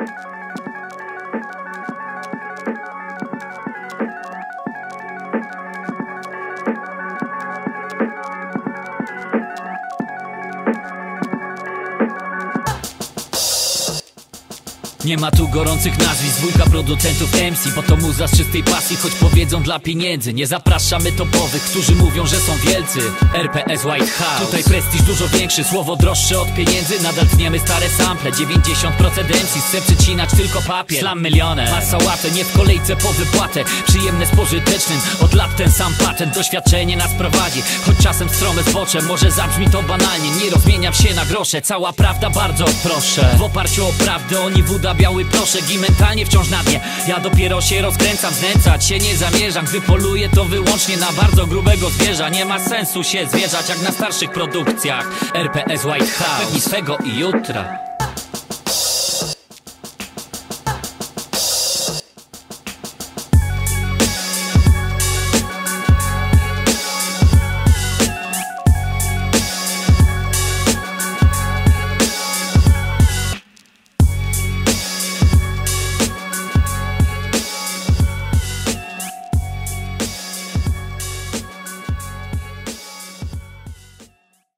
thank you Nie ma tu gorących nazwisk, dwójka producentów MC Bo to muza z czystej pasji, choć powiedzą dla pieniędzy. Nie zapraszamy topowych, którzy mówią, że są wielcy. RPS White House. Tutaj prestiż dużo większy, słowo droższe od pieniędzy. Nadal tniemy stare sample, 90% MC Chcę przycinać tylko papier, slam milionem Masa łatę, nie w kolejce po wypłatę. Przyjemne z pożytecznym, od lat ten sam patent. Doświadczenie nas prowadzi, choć czasem strome zbocze. Może zabrzmi to banalnie, nie rozmieniam się na grosze. Cała prawda bardzo proszę. W oparciu o prawdę oni wuda biały proszek I mentalnie wciąż na dnie. Ja dopiero się rozkręcam, znęcać się nie zamierzam. Gdy poluję to wyłącznie na bardzo grubego zwierza. Nie ma sensu się zwierzać jak na starszych produkcjach. RPS White House. Pewni swego i jutra